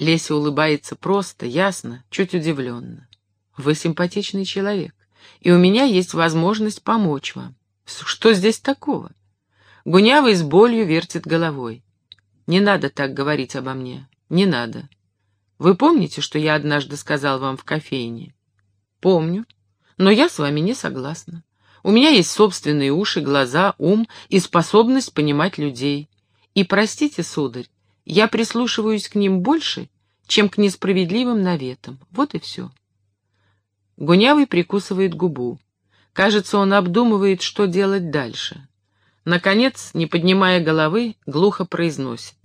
Леся улыбается просто, ясно, чуть удивленно. Вы симпатичный человек, и у меня есть возможность помочь вам. Что здесь такого? Гунявый с болью вертит головой. Не надо так говорить обо мне. Не надо. Вы помните, что я однажды сказал вам в кофейне? Помню. Но я с вами не согласна. У меня есть собственные уши, глаза, ум и способность понимать людей. И, простите, сударь, я прислушиваюсь к ним больше, чем к несправедливым наветам. Вот и все. Гунявый прикусывает губу. Кажется, он обдумывает, что делать дальше. Наконец, не поднимая головы, глухо произносит.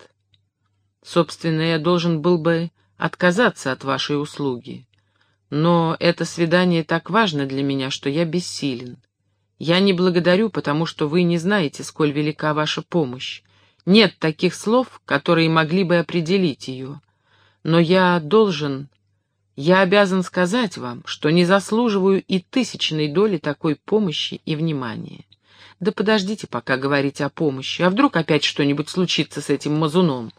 «Собственно, я должен был бы отказаться от вашей услуги. Но это свидание так важно для меня, что я бессилен. Я не благодарю, потому что вы не знаете, сколь велика ваша помощь. Нет таких слов, которые могли бы определить ее. Но я должен, я обязан сказать вам, что не заслуживаю и тысячной доли такой помощи и внимания. Да подождите пока говорить о помощи, а вдруг опять что-нибудь случится с этим мазуном.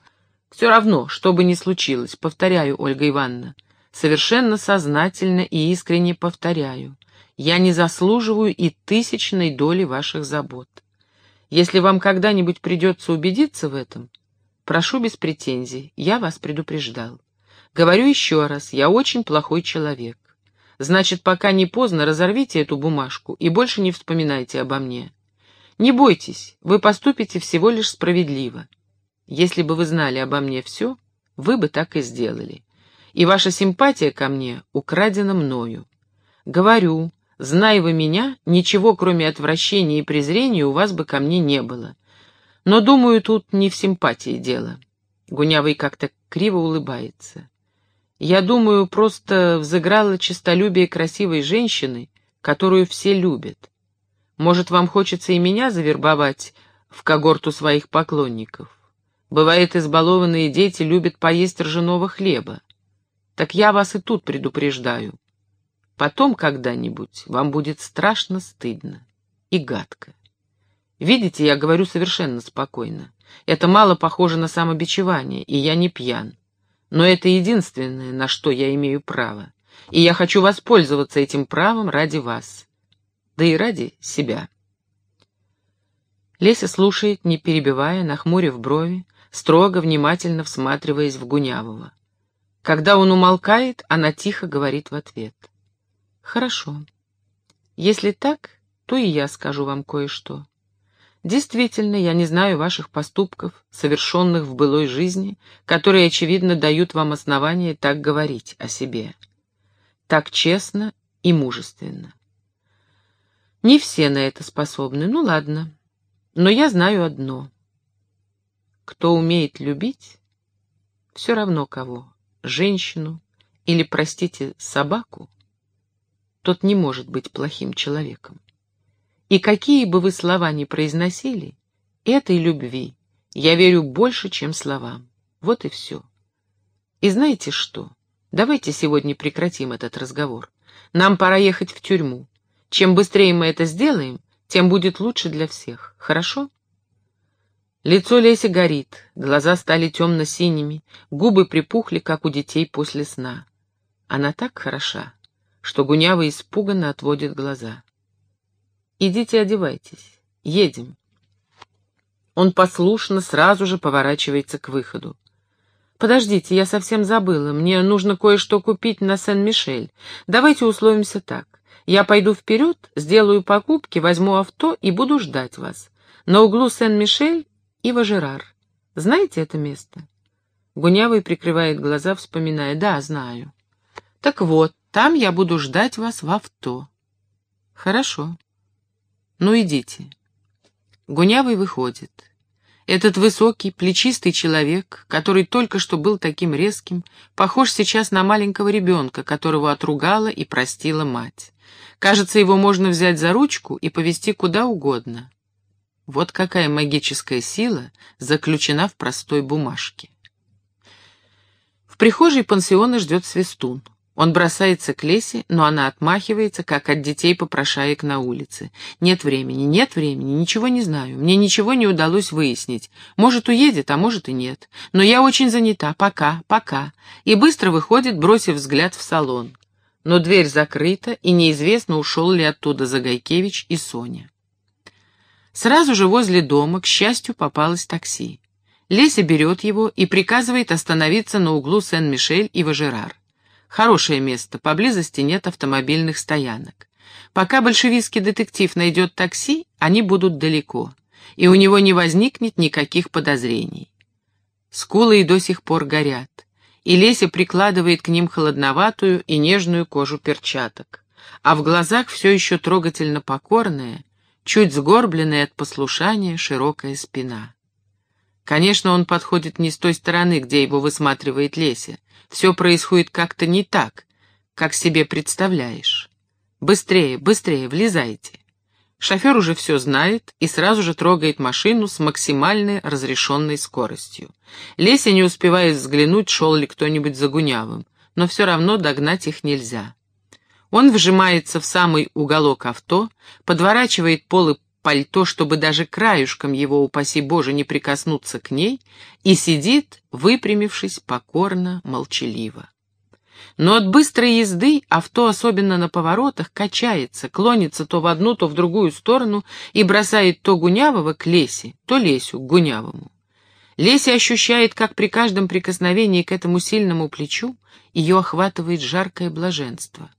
Все равно, что бы ни случилось, повторяю, Ольга Ивановна, совершенно сознательно и искренне повторяю, я не заслуживаю и тысячной доли ваших забот. Если вам когда-нибудь придется убедиться в этом, прошу без претензий, я вас предупреждал. Говорю еще раз, я очень плохой человек. Значит, пока не поздно, разорвите эту бумажку и больше не вспоминайте обо мне. Не бойтесь, вы поступите всего лишь справедливо. Если бы вы знали обо мне все, вы бы так и сделали. И ваша симпатия ко мне украдена мною. Говорю, Зная вы меня, ничего, кроме отвращения и презрения, у вас бы ко мне не было. Но, думаю, тут не в симпатии дело. Гунявый как-то криво улыбается. Я думаю, просто взыграло честолюбие красивой женщины, которую все любят. Может, вам хочется и меня завербовать в когорту своих поклонников? Бывает, избалованные дети любят поесть ржаного хлеба. Так я вас и тут предупреждаю. Потом когда-нибудь вам будет страшно стыдно и гадко. Видите, я говорю совершенно спокойно. Это мало похоже на самобичевание, и я не пьян. Но это единственное, на что я имею право. И я хочу воспользоваться этим правом ради вас. Да и ради себя. Леся слушает, не перебивая, нахмурив брови, строго, внимательно всматриваясь в Гунявого. Когда он умолкает, она тихо говорит в ответ — Хорошо. Если так, то и я скажу вам кое-что. Действительно, я не знаю ваших поступков, совершенных в былой жизни, которые, очевидно, дают вам основание так говорить о себе. Так честно и мужественно. Не все на это способны, ну ладно. Но я знаю одно. Кто умеет любить, все равно кого, женщину или, простите, собаку, тот не может быть плохим человеком. И какие бы вы слова ни произносили, этой любви я верю больше, чем словам. Вот и все. И знаете что? Давайте сегодня прекратим этот разговор. Нам пора ехать в тюрьму. Чем быстрее мы это сделаем, тем будет лучше для всех. Хорошо? Лицо Леси горит, глаза стали темно-синими, губы припухли, как у детей после сна. Она так хороша, что Гунява испуганно отводит глаза. «Идите одевайтесь. Едем». Он послушно сразу же поворачивается к выходу. «Подождите, я совсем забыла. Мне нужно кое-что купить на Сен-Мишель. Давайте условимся так. Я пойду вперед, сделаю покупки, возьму авто и буду ждать вас. На углу Сен-Мишель и Важерар. Знаете это место?» Гунявый прикрывает глаза, вспоминая. «Да, знаю». «Так вот, там я буду ждать вас в авто. Хорошо. Ну, идите. Гунявый выходит. Этот высокий, плечистый человек, который только что был таким резким, похож сейчас на маленького ребенка, которого отругала и простила мать. Кажется, его можно взять за ручку и повести куда угодно. Вот какая магическая сила заключена в простой бумажке. В прихожей пансиона ждет свистун. Он бросается к Лесе, но она отмахивается, как от детей попрошаек на улице. «Нет времени, нет времени, ничего не знаю. Мне ничего не удалось выяснить. Может, уедет, а может и нет. Но я очень занята. Пока, пока». И быстро выходит, бросив взгляд в салон. Но дверь закрыта, и неизвестно, ушел ли оттуда Загайкевич и Соня. Сразу же возле дома, к счастью, попалось такси. Леся берет его и приказывает остановиться на углу Сен-Мишель и Важерар. Хорошее место, поблизости нет автомобильных стоянок. Пока большевистский детектив найдет такси, они будут далеко, и у него не возникнет никаких подозрений. Скулы и до сих пор горят, и Леся прикладывает к ним холодноватую и нежную кожу перчаток, а в глазах все еще трогательно покорная, чуть сгорбленная от послушания широкая спина. Конечно, он подходит не с той стороны, где его высматривает Леся, все происходит как-то не так, как себе представляешь. Быстрее, быстрее, влезайте. Шофер уже все знает и сразу же трогает машину с максимальной разрешенной скоростью. Леся не успевает взглянуть, шел ли кто-нибудь за Гунявым, но все равно догнать их нельзя. Он вжимается в самый уголок авто, подворачивает полы пальто, чтобы даже краюшком его, упаси Боже, не прикоснуться к ней, и сидит, выпрямившись покорно, молчаливо. Но от быстрой езды авто, особенно на поворотах, качается, клонится то в одну, то в другую сторону и бросает то Гунявого к Лесе, то Лесю к Гунявому. Леся ощущает, как при каждом прикосновении к этому сильному плечу ее охватывает жаркое блаженство.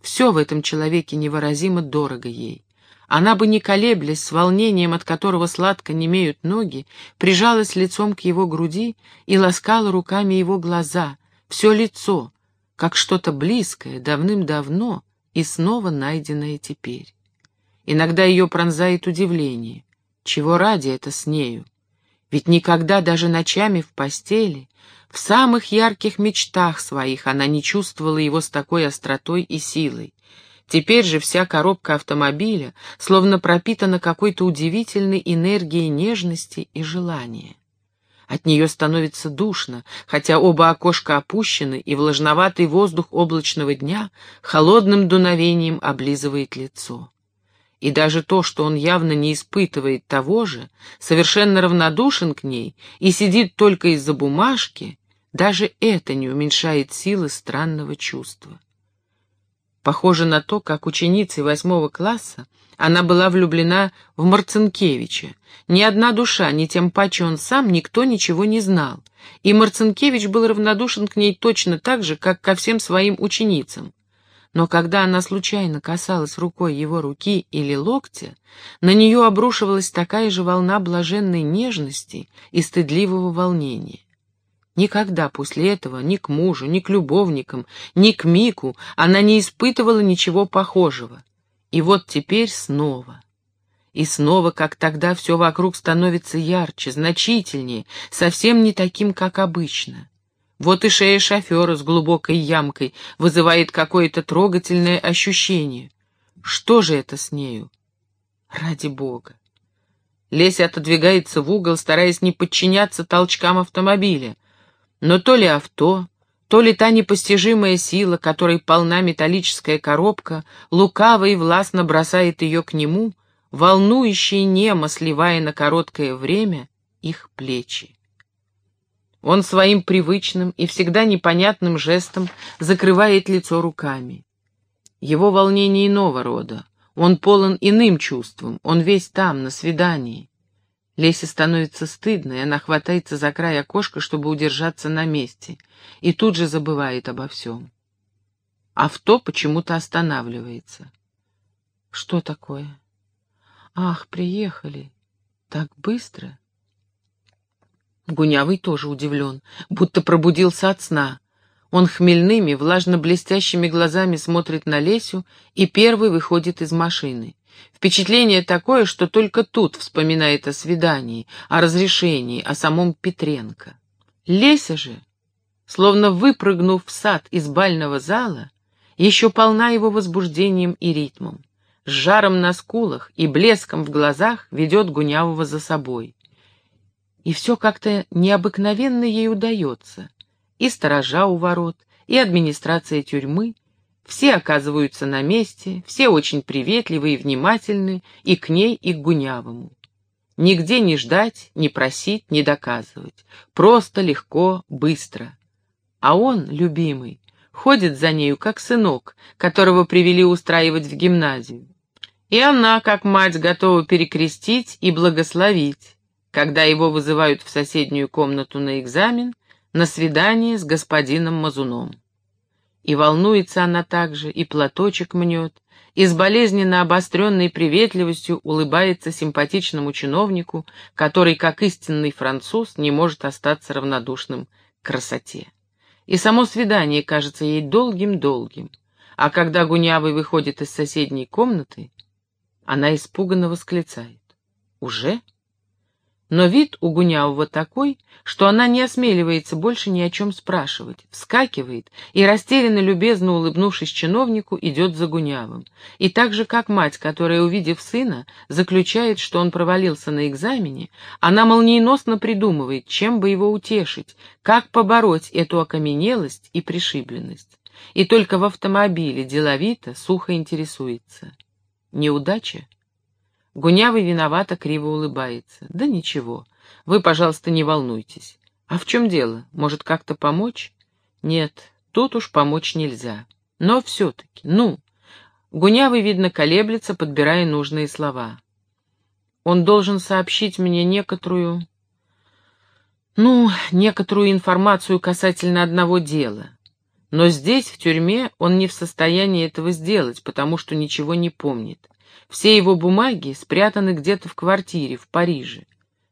Все в этом человеке невыразимо дорого ей. Она бы, не колеблясь, с волнением, от которого сладко немеют ноги, прижалась лицом к его груди и ласкала руками его глаза, все лицо, как что-то близкое, давным-давно и снова найденное теперь. Иногда ее пронзает удивление. Чего ради это с нею? Ведь никогда даже ночами в постели, в самых ярких мечтах своих она не чувствовала его с такой остротой и силой. Теперь же вся коробка автомобиля словно пропитана какой-то удивительной энергией нежности и желания. От нее становится душно, хотя оба окошка опущены, и влажноватый воздух облачного дня холодным дуновением облизывает лицо. И даже то, что он явно не испытывает того же, совершенно равнодушен к ней и сидит только из-за бумажки, даже это не уменьшает силы странного чувства. Похоже на то, как ученицей восьмого класса она была влюблена в Марцинкевича. Ни одна душа, ни тем паче он сам, никто ничего не знал. И Марцинкевич был равнодушен к ней точно так же, как ко всем своим ученицам. Но когда она случайно касалась рукой его руки или локтя, на нее обрушивалась такая же волна блаженной нежности и стыдливого волнения. Никогда после этого ни к мужу, ни к любовникам, ни к Мику она не испытывала ничего похожего. И вот теперь снова. И снова, как тогда, все вокруг становится ярче, значительнее, совсем не таким, как обычно. Вот и шея шофера с глубокой ямкой вызывает какое-то трогательное ощущение. Что же это с нею? Ради бога. Леся отодвигается в угол, стараясь не подчиняться толчкам автомобиля. Но то ли авто, то ли та непостижимая сила, которой полна металлическая коробка, лукаво и властно бросает ее к нему, волнующей немо сливая на короткое время их плечи. Он своим привычным и всегда непонятным жестом закрывает лицо руками. Его волнение иного рода. Он полон иным чувством, он весь там, на свидании. Лесе становится стыдно, и она хватается за край окошка, чтобы удержаться на месте, и тут же забывает обо всем. Авто почему-то останавливается. Что такое? Ах, приехали. Так быстро. Гунявый тоже удивлен, будто пробудился от сна. Он хмельными, влажно-блестящими глазами смотрит на Лесю и первый выходит из машины. Впечатление такое, что только тут вспоминает о свидании, о разрешении, о самом Петренко. Леся же, словно выпрыгнув в сад из бального зала, еще полна его возбуждением и ритмом. С жаром на скулах и блеском в глазах ведет Гунявого за собой. И все как-то необыкновенно ей удается. И сторожа у ворот, и администрация тюрьмы, все оказываются на месте, все очень приветливы и внимательны и к ней, и к Гунявому. Нигде не ждать, не просить, не доказывать. Просто, легко, быстро. А он, любимый, ходит за нею, как сынок, которого привели устраивать в гимназию. И она, как мать, готова перекрестить и благословить, когда его вызывают в соседнюю комнату на экзамен, на свидание с господином Мазуном. И волнуется она также, и платочек мнет, и с болезненно обостренной приветливостью улыбается симпатичному чиновнику, который, как истинный француз, не может остаться равнодушным к красоте. И само свидание кажется ей долгим-долгим, а когда Гунявый выходит из соседней комнаты, она испуганно восклицает. «Уже?» Но вид у Гунявого такой, что она не осмеливается больше ни о чем спрашивать, вскакивает и, растерянно любезно улыбнувшись чиновнику, идет за Гунявым. И так же, как мать, которая, увидев сына, заключает, что он провалился на экзамене, она молниеносно придумывает, чем бы его утешить, как побороть эту окаменелость и пришибленность. И только в автомобиле деловито, сухо интересуется. Неудача? Гунявый виновато криво улыбается. «Да ничего. Вы, пожалуйста, не волнуйтесь. А в чем дело? Может, как-то помочь?» «Нет, тут уж помочь нельзя. Но все-таки, ну...» Гунявый, видно, колеблется, подбирая нужные слова. «Он должен сообщить мне некоторую... ну, некоторую информацию касательно одного дела. Но здесь, в тюрьме, он не в состоянии этого сделать, потому что ничего не помнит. Все его бумаги спрятаны где-то в квартире в Париже.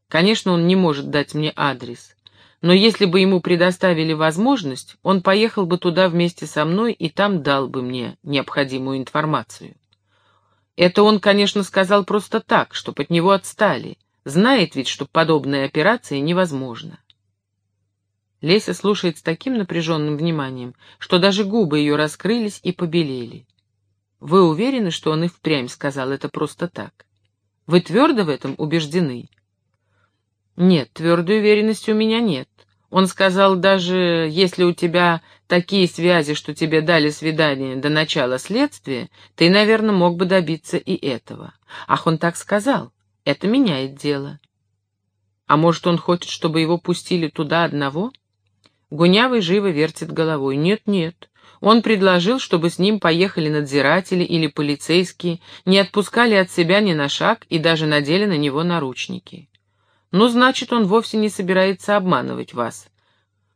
Конечно, он не может дать мне адрес. Но если бы ему предоставили возможность, он поехал бы туда вместе со мной и там дал бы мне необходимую информацию. Это он, конечно, сказал просто так, чтоб от него отстали. Знает ведь, что подобная операция невозможна. Леся слушает с таким напряженным вниманием, что даже губы ее раскрылись и побелели. Вы уверены, что он и впрямь сказал это просто так? Вы твердо в этом убеждены? Нет, твердой уверенности у меня нет. Он сказал, даже если у тебя такие связи, что тебе дали свидание до начала следствия, ты, наверное, мог бы добиться и этого. Ах, он так сказал. Это меняет дело. А может, он хочет, чтобы его пустили туда одного? Гунявый живо вертит головой. Нет, нет. Он предложил, чтобы с ним поехали надзиратели или полицейские, не отпускали от себя ни на шаг и даже надели на него наручники. Ну, значит, он вовсе не собирается обманывать вас.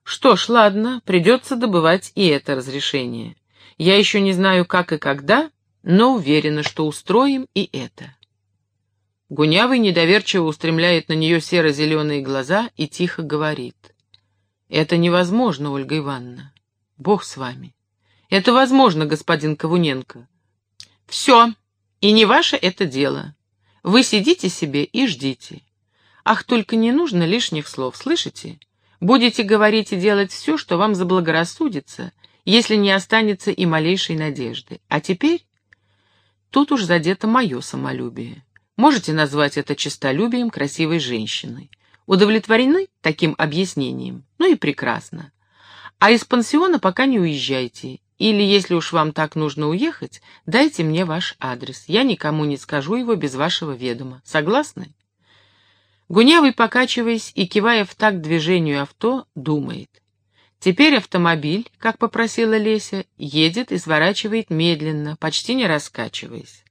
Что ж, ладно, придется добывать и это разрешение. Я еще не знаю, как и когда, но уверена, что устроим и это. Гунявый недоверчиво устремляет на нее серо-зеленые глаза и тихо говорит. «Это невозможно, Ольга Ивановна. Бог с вами. Это возможно, господин Ковуненко. Все, и не ваше это дело. Вы сидите себе и ждите. Ах, только не нужно лишних слов, слышите? Будете говорить и делать все, что вам заблагорассудится, если не останется и малейшей надежды. А теперь... Тут уж задето мое самолюбие. Можете назвать это честолюбием красивой женщины. Удовлетворены таким объяснением? Ну и прекрасно. А из пансиона пока не уезжайте или, если уж вам так нужно уехать, дайте мне ваш адрес. Я никому не скажу его без вашего ведома. Согласны?» Гунявый, покачиваясь и кивая в такт движению авто, думает. Теперь автомобиль, как попросила Леся, едет и сворачивает медленно, почти не раскачиваясь.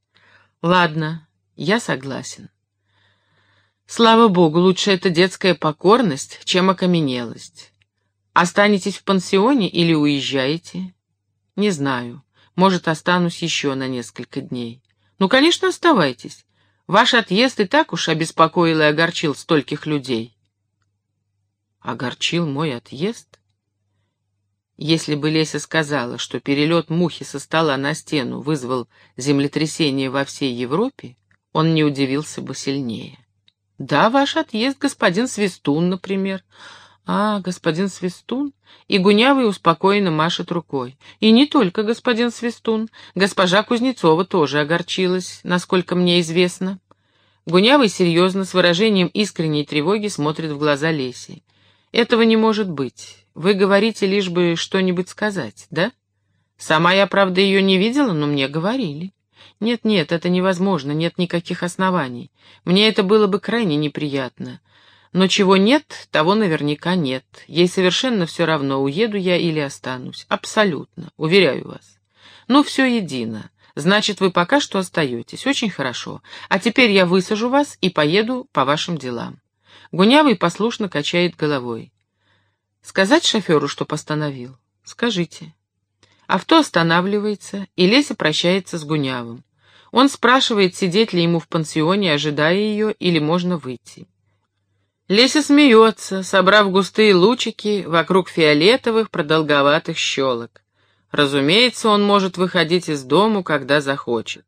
«Ладно, я согласен. Слава богу, лучше это детская покорность, чем окаменелость. Останетесь в пансионе или уезжаете?» «Не знаю. Может, останусь еще на несколько дней». «Ну, конечно, оставайтесь. Ваш отъезд и так уж обеспокоил и огорчил стольких людей». «Огорчил мой отъезд?» Если бы Леся сказала, что перелет мухи со стола на стену вызвал землетрясение во всей Европе, он не удивился бы сильнее. «Да, ваш отъезд, господин Свистун, например. «А, господин Свистун?» И Гунявый успокоенно машет рукой. «И не только господин Свистун. Госпожа Кузнецова тоже огорчилась, насколько мне известно». Гунявый серьезно, с выражением искренней тревоги, смотрит в глаза Леси. «Этого не может быть. вы говорите лишь бы что-нибудь сказать, да? Сама я, правда, ее не видела, но мне говорили. Нет-нет, это невозможно, нет никаких оснований. Мне это было бы крайне неприятно. Но чего нет, того наверняка нет. Ей совершенно все равно, уеду я или останусь. Абсолютно, уверяю вас. Ну, все едино. Значит, вы пока что остаетесь. Очень хорошо. А теперь я высажу вас и поеду по вашим делам. Гунявый послушно качает головой. Сказать шоферу, что постановил? Скажите. Авто останавливается, и Леся прощается с Гунявым. Он спрашивает, сидеть ли ему в пансионе, ожидая ее, или можно выйти. Леся смеется, собрав густые лучики вокруг фиолетовых продолговатых щелок. Разумеется, он может выходить из дому, когда захочет.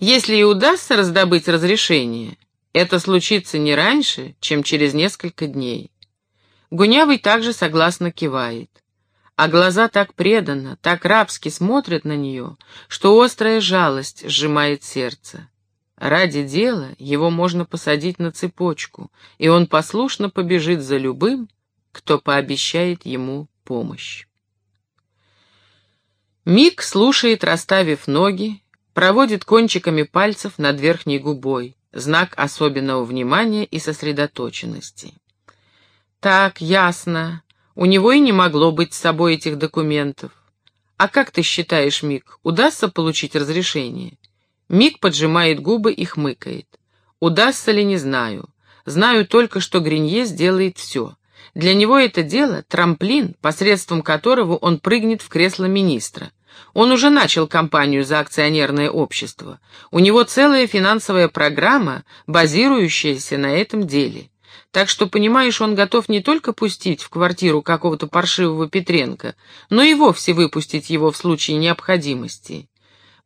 Если и удастся раздобыть разрешение, это случится не раньше, чем через несколько дней. Гунявый также согласно кивает. А глаза так преданно, так рабски смотрят на нее, что острая жалость сжимает сердце. Ради дела его можно посадить на цепочку, и он послушно побежит за любым, кто пообещает ему помощь. Мик слушает, расставив ноги, проводит кончиками пальцев над верхней губой, знак особенного внимания и сосредоточенности. Так, ясно. У него и не могло быть с собой этих документов. А как ты считаешь, Мик, удастся получить разрешение? Мик поджимает губы и хмыкает. Удастся ли, не знаю. Знаю только, что Гринье сделает все. Для него это дело — трамплин, посредством которого он прыгнет в кресло министра. Он уже начал кампанию за акционерное общество. У него целая финансовая программа, базирующаяся на этом деле. Так что, понимаешь, он готов не только пустить в квартиру какого-то паршивого Петренко, но и вовсе выпустить его в случае необходимости.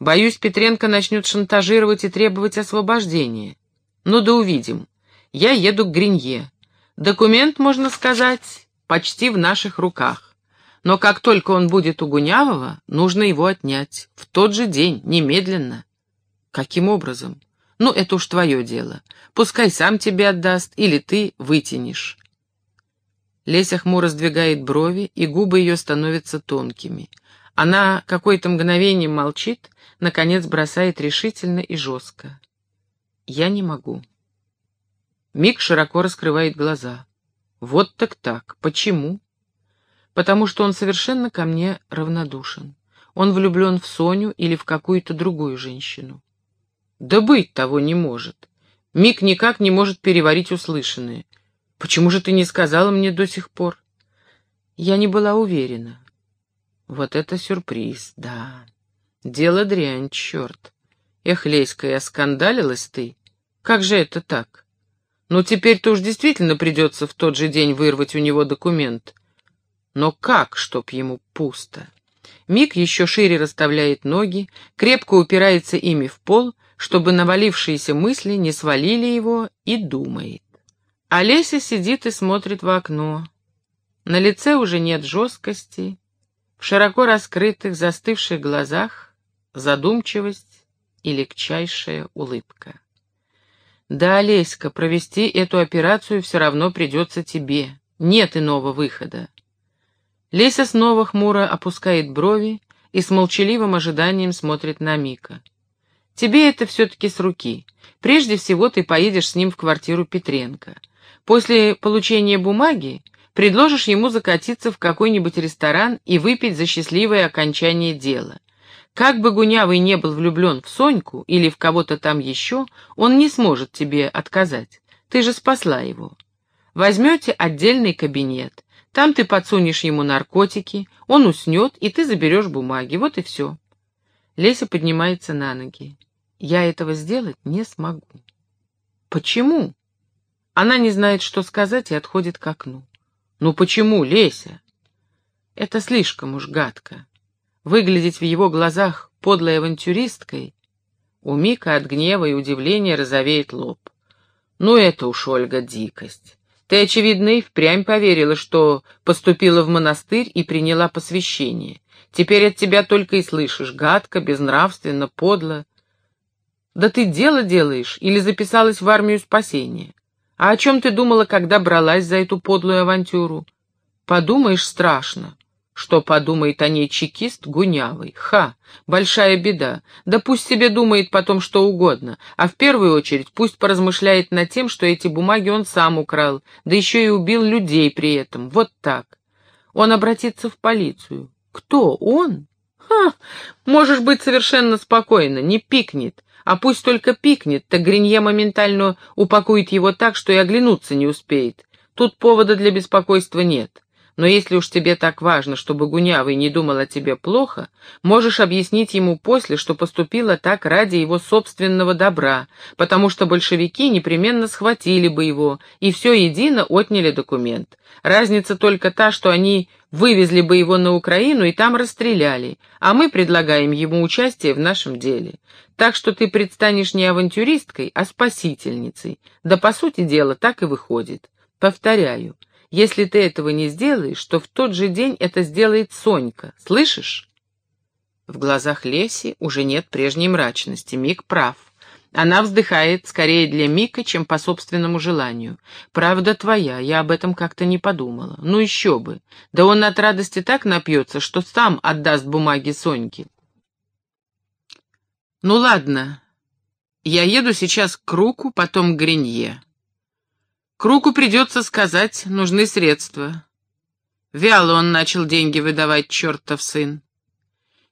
Боюсь, Петренко начнет шантажировать и требовать освобождения. Ну да увидим. Я еду к Гринье. Документ, можно сказать, почти в наших руках. Но как только он будет у Гунявого, нужно его отнять. В тот же день, немедленно. Каким образом? Ну, это уж твое дело. Пускай сам тебе отдаст, или ты вытянешь. Леся хмуро сдвигает брови, и губы ее становятся тонкими. Она какое-то мгновение молчит, наконец бросает решительно и жестко. «Я не могу». Мик широко раскрывает глаза. «Вот так так. Почему?» «Потому что он совершенно ко мне равнодушен. Он влюблен в Соню или в какую-то другую женщину». «Да быть того не может. Мик никак не может переварить услышанное. Почему же ты не сказала мне до сих пор?» Я не была уверена. Вот это сюрприз, да. Дело дрянь, черт. Эх, Леська, оскандалилась ты. Как же это так? Ну, теперь-то уж действительно придется в тот же день вырвать у него документ. Но как, чтоб ему пусто? Мик еще шире расставляет ноги, крепко упирается ими в пол, чтобы навалившиеся мысли не свалили его, и думает. Олеся сидит и смотрит в окно. На лице уже нет жесткости, в широко раскрытых, застывших глазах задумчивость и легчайшая улыбка. «Да, Олеська, провести эту операцию все равно придется тебе. Нет иного выхода». Леся снова хмуро опускает брови и с молчаливым ожиданием смотрит на Мика. «Тебе это все-таки с руки. Прежде всего ты поедешь с ним в квартиру Петренко. После получения бумаги предложишь ему закатиться в какой-нибудь ресторан и выпить за счастливое окончание дела. Как бы Гунявый не был влюблен в Соньку или в кого-то там еще, он не сможет тебе отказать. Ты же спасла его. Возьмете отдельный кабинет. Там ты подсунешь ему наркотики, он уснет, и ты заберешь бумаги. Вот и все. Леся поднимается на ноги. Я этого сделать не смогу. Почему? Она не знает, что сказать, и отходит к окну. «Ну почему, Леся?» Это слишком уж гадко. Выглядеть в его глазах подлой авантюристкой у Мика от гнева и удивления розовеет лоб. «Ну это уж, Ольга, дикость. Ты, очевидно, и впрямь поверила, что поступила в монастырь и приняла посвящение. Теперь от тебя только и слышишь гадко, безнравственно, подло. Да ты дело делаешь или записалась в армию спасения? А о чем ты думала, когда бралась за эту подлую авантюру? Подумаешь, страшно. Что подумает о ней чекист гунявый? Ха, большая беда. Да пусть себе думает потом что угодно, а в первую очередь пусть поразмышляет над тем, что эти бумаги он сам украл, да еще и убил людей при этом. Вот так. Он обратится в полицию. Кто он? Ха, можешь быть совершенно спокойно, не пикнет. А пусть только пикнет, так Гринье моментально упакует его так, что и оглянуться не успеет. Тут повода для беспокойства нет. Но если уж тебе так важно, чтобы Гунявый не думал о тебе плохо, можешь объяснить ему после, что поступило так ради его собственного добра, потому что большевики непременно схватили бы его и все едино отняли документ. Разница только та, что они вывезли бы его на Украину и там расстреляли, а мы предлагаем ему участие в нашем деле. Так что ты предстанешь не авантюристкой, а спасительницей. Да, по сути дела, так и выходит. Повторяю, если ты этого не сделаешь, то в тот же день это сделает Сонька. Слышишь? В глазах Леси уже нет прежней мрачности. Мик прав. Она вздыхает скорее для Мика, чем по собственному желанию. Правда твоя, я об этом как-то не подумала. Ну еще бы. Да он от радости так напьется, что сам отдаст бумаги Соньке. Ну ладно, я еду сейчас к Круку, потом к Гринье. Круку придется сказать, нужны средства. Вяло он начал деньги выдавать, чертов сын.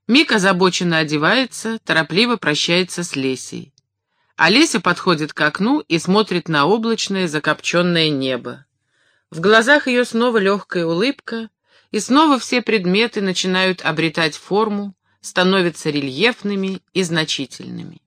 Мик озабоченно одевается, торопливо прощается с Лесей. А Леся подходит к окну и смотрит на облачное закопченное небо. В глазах ее снова легкая улыбка, и снова все предметы начинают обретать форму, становятся рельефными и значительными.